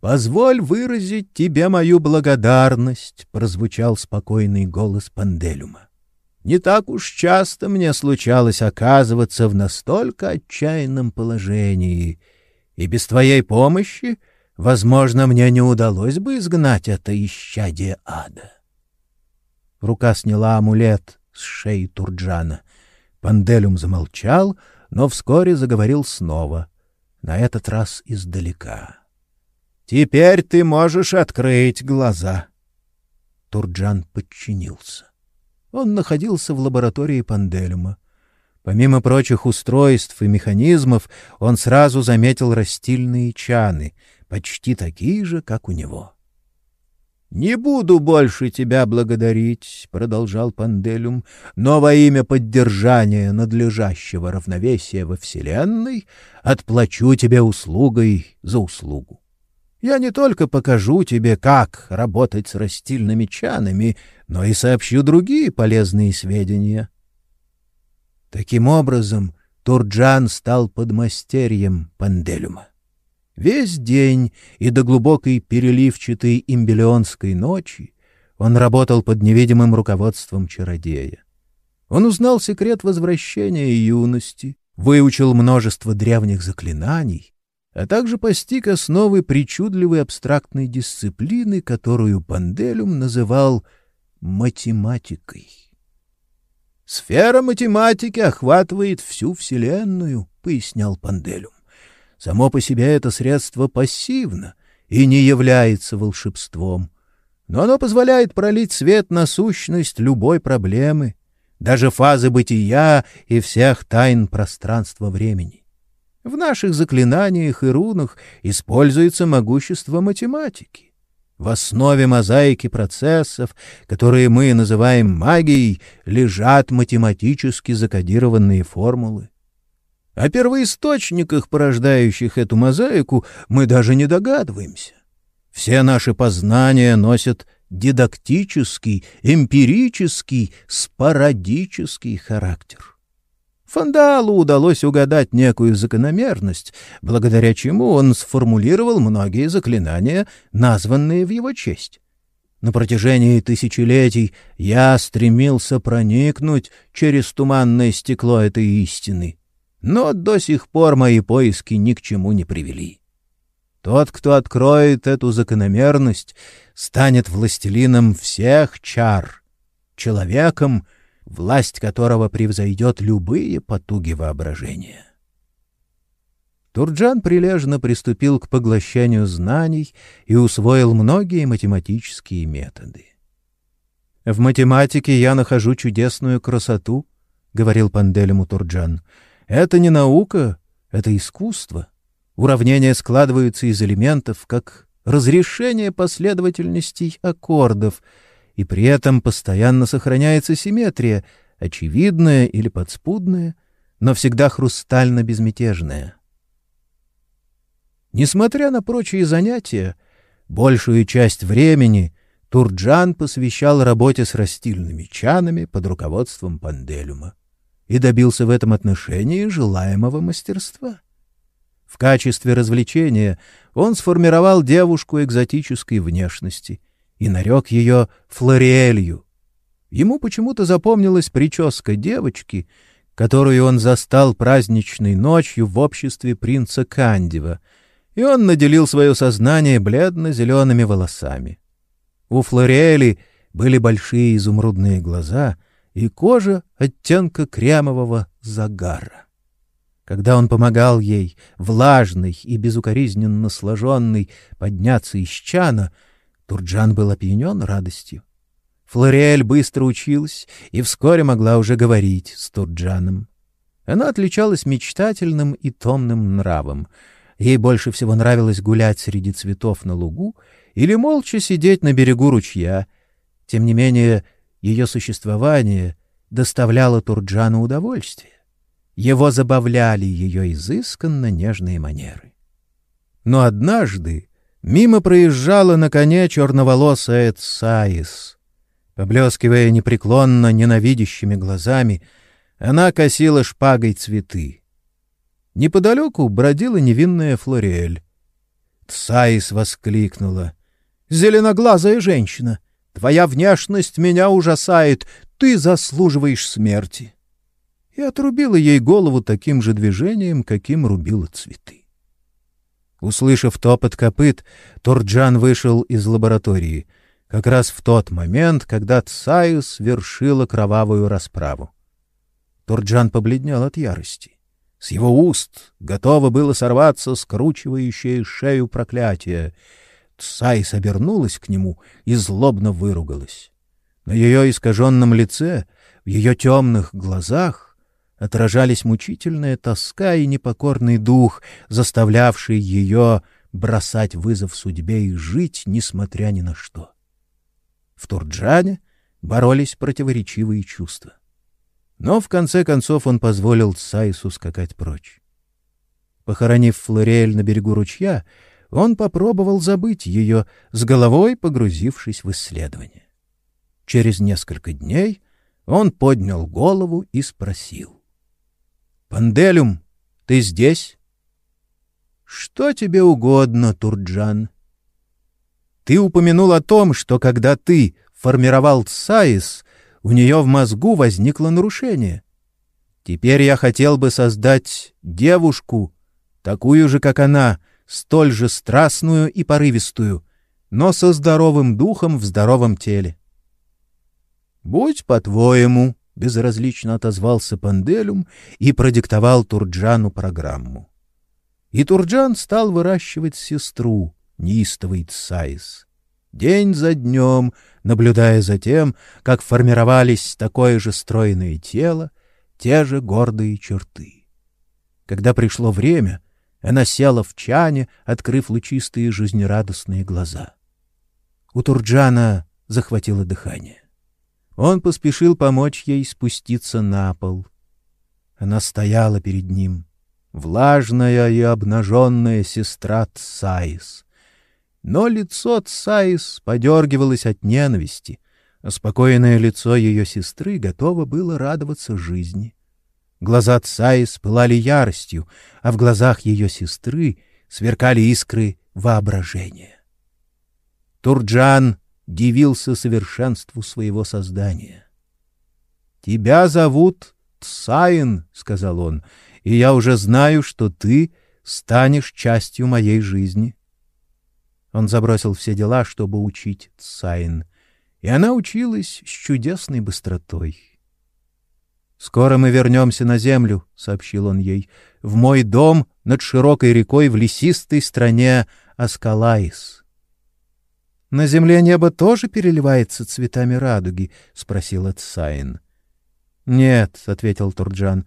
«Позволь выразить тебе мою благодарность», — прозвучал спокойный голос Панделюма. «Не так уж часто мне случалось оказываться в настолько отчаянном положении, и без твоей помощи, возможно, мне не удалось бы изгнать это исчадие ада». Рука сняла амулет с шеи Турджана. Панделюм замолчал, но вскоре заговорил снова, на этот раз издалека. «Теперь ты можешь открыть глаза». Турджан подчинился. Он находился в лаборатории Панделюма. Помимо прочих устройств и механизмов, он сразу заметил растильные чаны, почти такие же, как у него. Не буду больше тебя благодарить, продолжал Панделюм, но во имя поддержания надлежащего равновесия во вселенной отплачу тебе услугой за услугу. Я не только покажу тебе, как работать с растильными чанами, но и сообщу другие полезные сведения. Таким образом, Турджан стал подмастерьем Панделюма. Весь день и до глубокой переливчатой имбелионской ночи он работал под невидимым руководством чародея. Он узнал секрет возвращения юности, выучил множество древних заклинаний, а также постиг основы причудливой абстрактной дисциплины, которую Панделюм называл математикой. «Сфера математики охватывает всю Вселенную», — пояснял Панделюм. Само по себе это средство пассивно и не является волшебством. но оно позволяет пролить свет на сущность любой проблемы, даже фазы бытия и всех тайн пространства-времени. В наших заклинаниях и рунах используется могущество математики. В основе мозаики процессов, которые мы называем магией, лежат математически закодированные формулы. О первоисточниках, порождающих эту мозаику, мы даже не догадываемся. Все наши познания носят дидактический, эмпирический, спорадический характер. Фандалу удалось угадать некую закономерность, благодаря чему он сформулировал многие заклинания, названные в его честь. На протяжении тысячелетий я стремился проникнуть через туманное стекло этой истины, но до сих пор мои поиски ни к чему не привели. Тот, кто откроет эту закономерность, станет властелином всех чар, человеком, власть которого превзойдет любые потуги воображения. Турджан прилежно приступил к поглощению знаний и усвоил многие математические методы. «В математике я нахожу чудесную красоту», — говорил Панделему Турджан. «Это не наука, это искусство. Уравнения складываются из элементов, как разрешение последовательностей аккордов — и при этом постоянно сохраняется симметрия, очевидная или подспудная, но всегда хрустально-безмятежная. Несмотря на прочие занятия, большую часть времени Турджан посвящал работе с растильными чанами под руководством Панделюма и добился в этом отношении желаемого мастерства. В качестве развлечения он сформировал девушку экзотической внешности и нарек ее Флориэлью. Ему почему-то запомнилась прическа девочки, которую он застал праздничной ночью в обществе принца Кандива, и он наделил свое сознание бледно-зелеными волосами. У Флориэли были большие изумрудные глаза и кожа оттенка кремового загара. Когда он помогал ей, влажный и безукоризненно сложенный, подняться из чана — Турджан был опьянен радостью. Флориэль быстро училась и вскоре могла уже говорить с Турджаном. Она отличалась мечтательным и томным нравом. Ей больше всего нравилось гулять среди цветов на лугу или молча сидеть на берегу ручья. Тем не менее, ее существование доставляло Турджану удовольствие. Его забавляли ее изысканно нежные манеры. Но однажды Мимо проезжала на коне черноволосая Цаис. Поблескивая непреклонно ненавидящими глазами, она косила шпагой цветы. Неподалеку бродила невинная Флориэль. Цаис воскликнула. «Зеленоглазая женщина! Твоя внешность меня ужасает! Ты заслуживаешь смерти!» И отрубила ей голову таким же движением, каким рубила цветы. Услышав топот копыт, Турджан вышел из лаборатории, как раз в тот момент, когда Цаюс вершила кровавую расправу. Турджан побледнел от ярости. С его уст готово было сорваться скручивающее шею проклятие. Цайс обернулась к нему и злобно выругалась. На ее искаженном лице, в ее темных глазах отражались мучительная тоска и непокорный дух, заставлявший ее бросать вызов судьбе и жить, несмотря ни на что. В Турджане боролись противоречивые чувства. Но в конце концов он позволил Сайсу скакать прочь. Похоронив Флориэль на берегу ручья, он попробовал забыть ее, с головой погрузившись в исследование. Через несколько дней он поднял голову и спросил. Панделюм, ты здесь? Что тебе угодно, Турджан? Ты упомянул о том, что когда ты формировал Цаис, у нее в мозгу возникло нарушение. Теперь я хотел бы создать девушку, такую же, как она, столь же страстную и порывистую, но со здоровым духом в здоровом теле. Будь по-твоему, — безразлично отозвался Панделюм и продиктовал Турджану программу. И Турджан стал выращивать сестру, неистовый Цаис. день за днем, наблюдая за тем, как формировались такое же стройное тело, те же гордые черты. Когда пришло время, она села в чане, открыв лучистые жизнерадостные глаза. У Турджана захватило дыхание. Он поспешил помочь ей спуститься на пол. Она стояла перед ним, влажная и обнаженная сестра Цаис. Но лицо Цаис подергивалось от ненависти, а спокойное лицо ее сестры готово было радоваться жизни. Глаза Цаис пылали яростью, а в глазах ее сестры сверкали искры воображения. Турджан дивился совершенству своего создания. «Тебя зовут Цаин», — сказал он, — «и я уже знаю, что ты станешь частью моей жизни». Он забросил все дела, чтобы учить Цаин, и она училась с чудесной быстротой. «Скоро мы вернемся на землю», — сообщил он ей, — «в мой дом над широкой рекой в лесистой стране Аскалаис». На земле небо тоже переливается цветами радуги, спросила Цаин. Нет, ответил Турджан.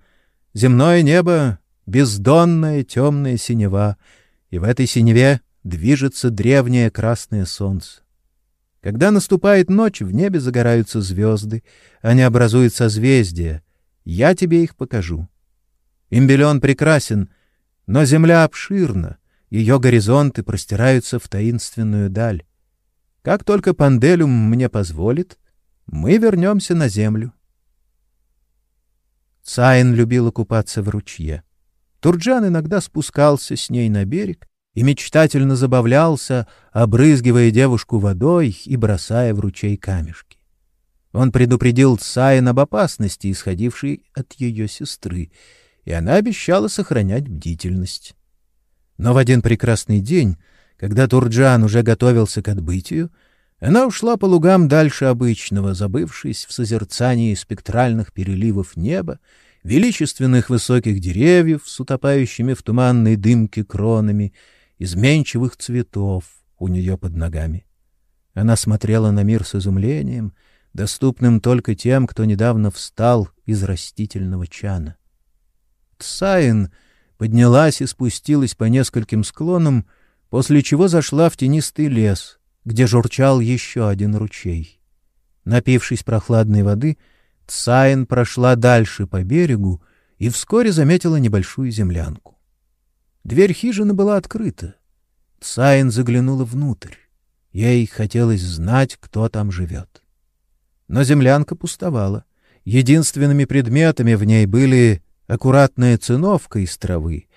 Земное небо бездонная темная синева, и в этой синеве движется древнее красное солнце. Когда наступает ночь, в небе загораются звезды, они образуют созвездия. Я тебе их покажу. Имбелен прекрасен, но земля обширна, ее горизонты простираются в таинственную даль. Как только Панделюм мне позволит, мы вернемся на землю. Цайн любила купаться в ручье. Турджан иногда спускался с ней на берег и мечтательно забавлялся, обрызгивая девушку водой и бросая в ручей камешки. Он предупредил Цайн об опасности, исходившей от ее сестры, и она обещала сохранять бдительность. Но в один прекрасный день когда Турджан уже готовился к отбытию, она ушла по лугам дальше обычного, забывшись в созерцании спектральных переливов неба, величественных высоких деревьев с утопающими в туманной дымке кронами, изменчивых цветов у нее под ногами. Она смотрела на мир с изумлением, доступным только тем, кто недавно встал из растительного чана. Тсаин поднялась и спустилась по нескольким склонам, после чего зашла в тенистый лес, где журчал еще один ручей. Напившись прохладной воды, Цайн прошла дальше по берегу и вскоре заметила небольшую землянку. Дверь хижины была открыта. Цайн заглянула внутрь. Ей хотелось знать, кто там живет. Но землянка пустовала. Единственными предметами в ней были аккуратная циновка из травы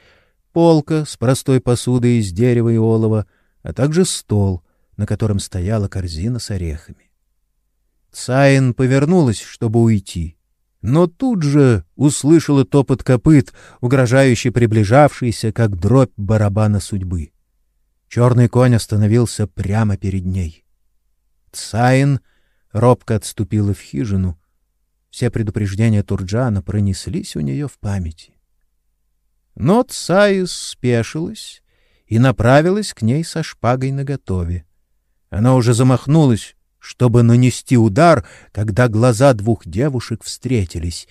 полка с простой посудой из дерева и олова, а также стол, на котором стояла корзина с орехами. Цаин повернулась, чтобы уйти, но тут же услышала топот копыт, угрожающе приближавшийся, как дробь барабана судьбы. Черный конь остановился прямо перед ней. Цаин робко отступила в хижину. Все предупреждения Турджана пронеслись у нее в памяти. Но Цаис спешилась и направилась к ней со шпагой наготове. Она уже замахнулась, чтобы нанести удар, когда глаза двух девушек встретились,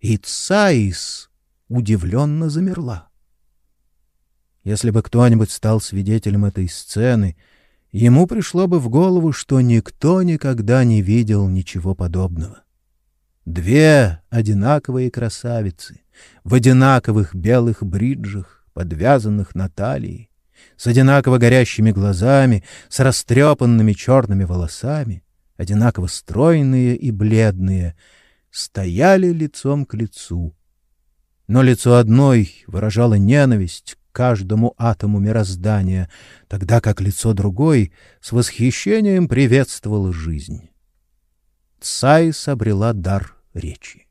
и Цаис удивленно замерла. Если бы кто-нибудь стал свидетелем этой сцены, ему пришло бы в голову, что никто никогда не видел ничего подобного. Две одинаковые красавицы, в одинаковых белых бриджах, подвязанных на талии, с одинаково горящими глазами, с растрепанными черными волосами, одинаково стройные и бледные, стояли лицом к лицу. Но лицо одной выражало ненависть каждому атому мироздания, тогда как лицо другой с восхищением приветствовало жизнь. Цайс обрела дар речи.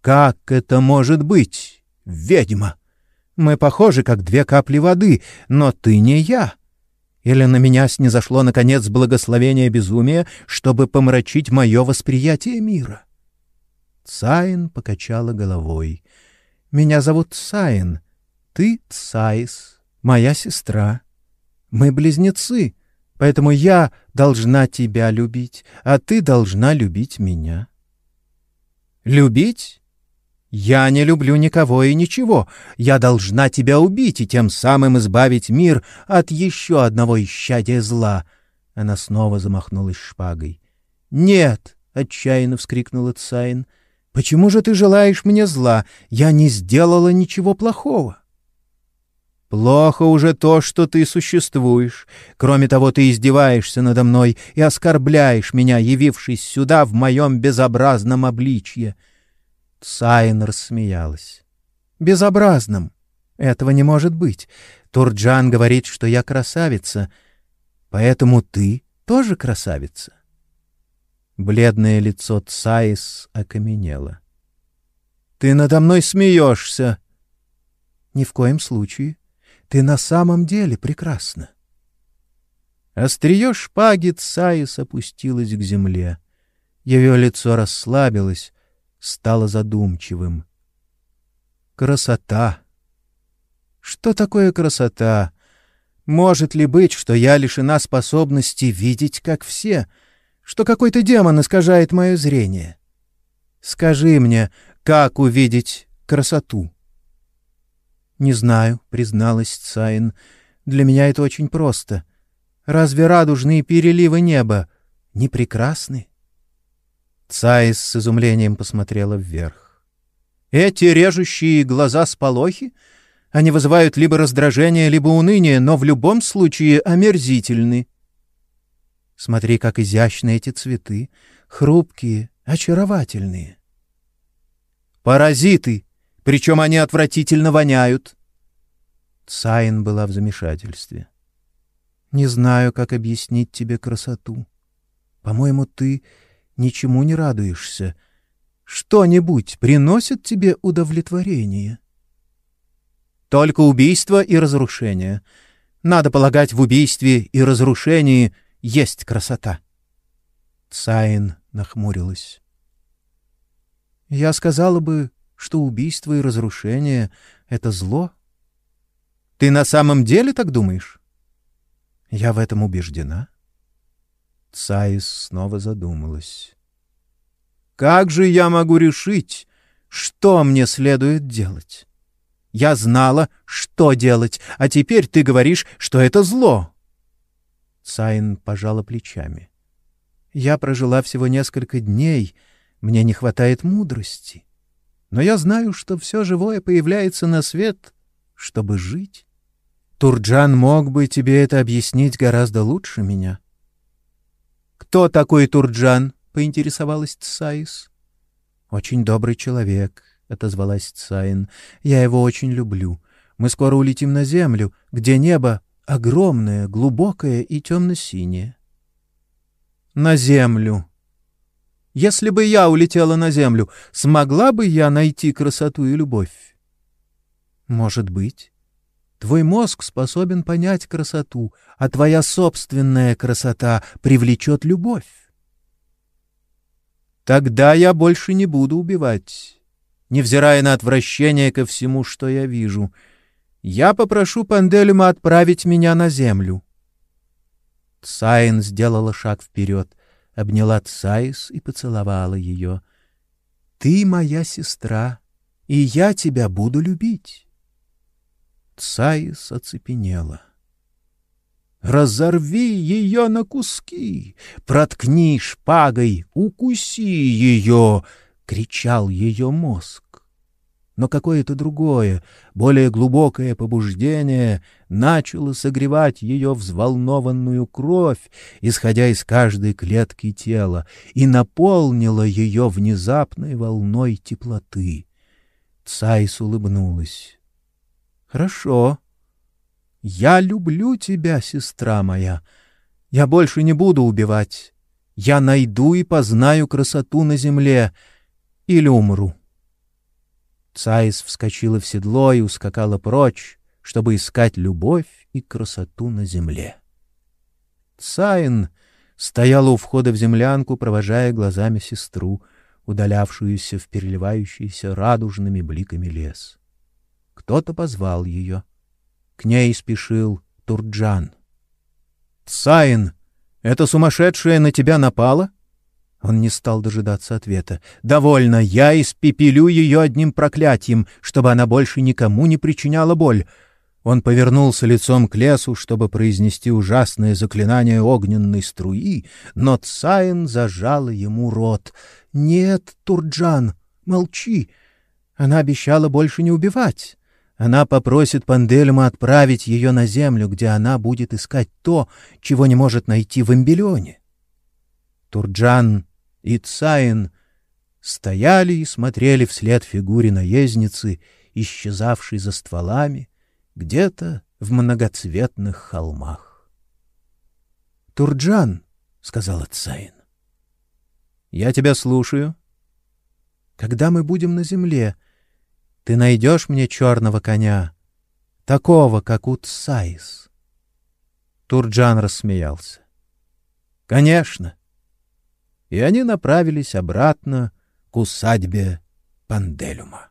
Как это может быть, ведьма? Мы похожи, как две капли воды, но ты не я. Или на меня снизошло, наконец, благословение безумия, чтобы помрачить мое восприятие мира? Цаин покачала головой. Меня зовут Цаин. Ты Цаис, моя сестра. Мы близнецы, Поэтому я должна тебя любить, а ты должна любить меня. Любить? Я не люблю никого и ничего. Я должна тебя убить и тем самым избавить мир от еще одного исчадия зла. Она снова замахнулась шпагой. «Нет!» — отчаянно вскрикнула Цайн. «Почему же ты желаешь мне зла? Я не сделала ничего плохого». Плохо уже то, что ты существуешь. Кроме того, ты издеваешься надо мной и оскорбляешь меня, явившись сюда в моем безобразном обличье. Сайн рассмеялась. Безобразным? Этого не может быть. Турджан говорит, что я красавица. Поэтому ты тоже красавица. Бледное лицо Цаис окаменело. — Ты надо мной смеешься. — Ни в коем случае. Ты на самом деле прекрасна. Острие шпаги Цаис опустилось к земле. Ее лицо расслабилось, стало задумчивым. Красота! Что такое красота? Может ли быть, что я лишена способности видеть, как все, что какой-то демон искажает мое зрение? Скажи мне, как увидеть красоту? «Не знаю», — призналась Цайн. «Для меня это очень просто. Разве радужные переливы неба не прекрасны?» Цайс с изумлением посмотрела вверх. «Эти режущие глаза сполохи? Они вызывают либо раздражение, либо уныние, но в любом случае омерзительны. Смотри, как изящны эти цветы, хрупкие, очаровательные». «Паразиты!» Причем они отвратительно воняют. Цайн была в замешательстве. «Не знаю, как объяснить тебе красоту. По-моему, ты ничему не радуешься. Что-нибудь приносит тебе удовлетворение?» «Только убийство и разрушение. Надо полагать, в убийстве и разрушении есть красота». Цайн нахмурилась. «Я сказала бы, что убийство и разрушение — это зло? Ты на самом деле так думаешь? Я в этом убеждена. Цаис снова задумалась. Как же я могу решить, что мне следует делать? Я знала, что делать, а теперь ты говоришь, что это зло. Цайн пожала плечами. Я прожила всего несколько дней, мне не хватает мудрости но я знаю, что все живое появляется на свет, чтобы жить. Турджан мог бы тебе это объяснить гораздо лучше меня. — Кто такой Турджан? — поинтересовалась Цаис. — Очень добрый человек, — отозвалась Цаин. — Я его очень люблю. Мы скоро улетим на землю, где небо огромное, глубокое и темно-синее. — На землю! Если бы я улетела на землю, смогла бы я найти красоту и любовь? Может быть. Твой мозг способен понять красоту, а твоя собственная красота привлечет любовь. Тогда я больше не буду убивать, невзирая на отвращение ко всему, что я вижу. Я попрошу Панделюма отправить меня на землю. Сайн сделала шаг вперед — обняла Цаис и поцеловала ее. «Ты моя сестра, и я тебя буду любить». Цаис оцепенела. «Разорви ее на куски, проткни шпагой, укуси ее!» — кричал ее мозг но какое-то другое, более глубокое побуждение начало согревать ее взволнованную кровь, исходя из каждой клетки тела, и наполнило ее внезапной волной теплоты. Цайс улыбнулась. — Хорошо. Я люблю тебя, сестра моя. Я больше не буду убивать. Я найду и познаю красоту на земле или умру. — Цаис вскочила в седло и ускакала прочь, чтобы искать любовь и красоту на земле. Цаин стояла у входа в землянку, провожая глазами сестру, удалявшуюся в переливающийся радужными бликами лес. Кто-то позвал ее. К ней спешил Турджан. Цаин, эта сумасшедшая на тебя напала? Он не стал дожидаться ответа. «Довольно, я испепелю ее одним проклятием, чтобы она больше никому не причиняла боль». Он повернулся лицом к лесу, чтобы произнести ужасное заклинание огненной струи, но Цаин зажала ему рот. «Нет, Турджан, молчи. Она обещала больше не убивать. Она попросит Пандельма отправить ее на землю, где она будет искать то, чего не может найти в Эмбелионе». Турджан и Цаин стояли и смотрели вслед фигуре наездницы, исчезавшей за стволами, где-то в многоцветных холмах. «Турджан», — сказала Цаин, — «я тебя слушаю. Когда мы будем на земле, ты найдешь мне черного коня, такого, как у Цаис». Турджан рассмеялся. «Конечно» и они направились обратно к усадьбе Панделюма.